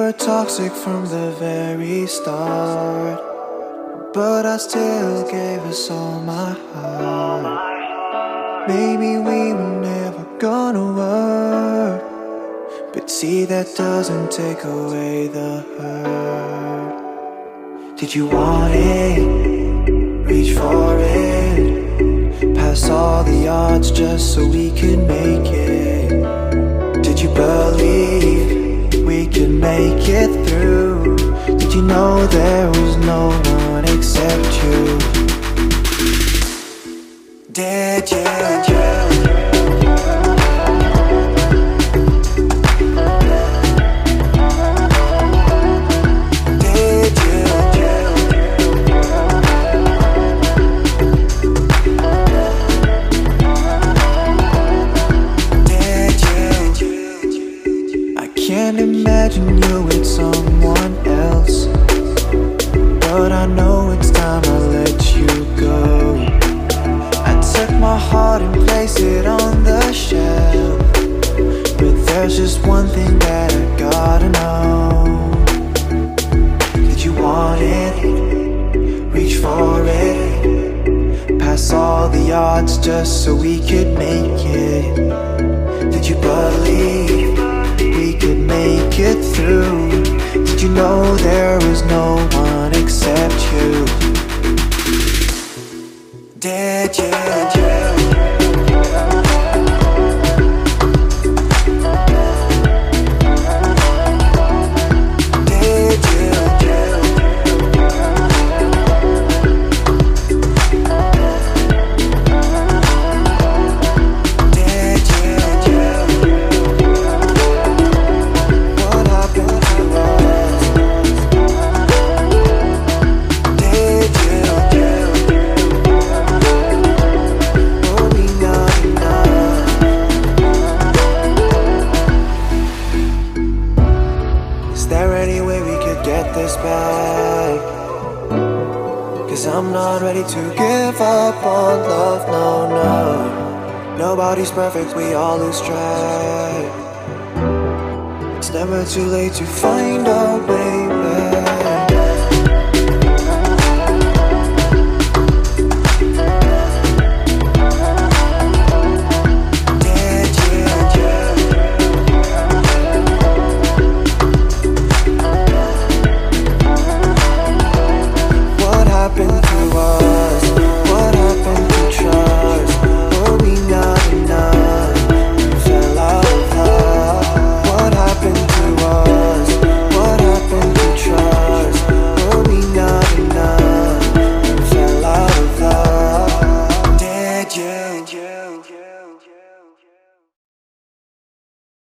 were toxic from the very start. But I still gave us all my heart. Maybe we were never gonna work. But see, that doesn't take away the hurt. Did you want it? Reach for it. Pass all the odds just so we can make it. Did you believe we make it through? Did you know there was no one except you? Did you? Heart and place it on the shelf. But there's just one thing that I gotta know. Did you want it? Reach for it. Pass all the odds just so we could make it. Did you believe we could make it through? Did you know there was no Cause I'm not ready to give up on love, no, no. Nobody's perfect, we all lose track. It's never too late to find a way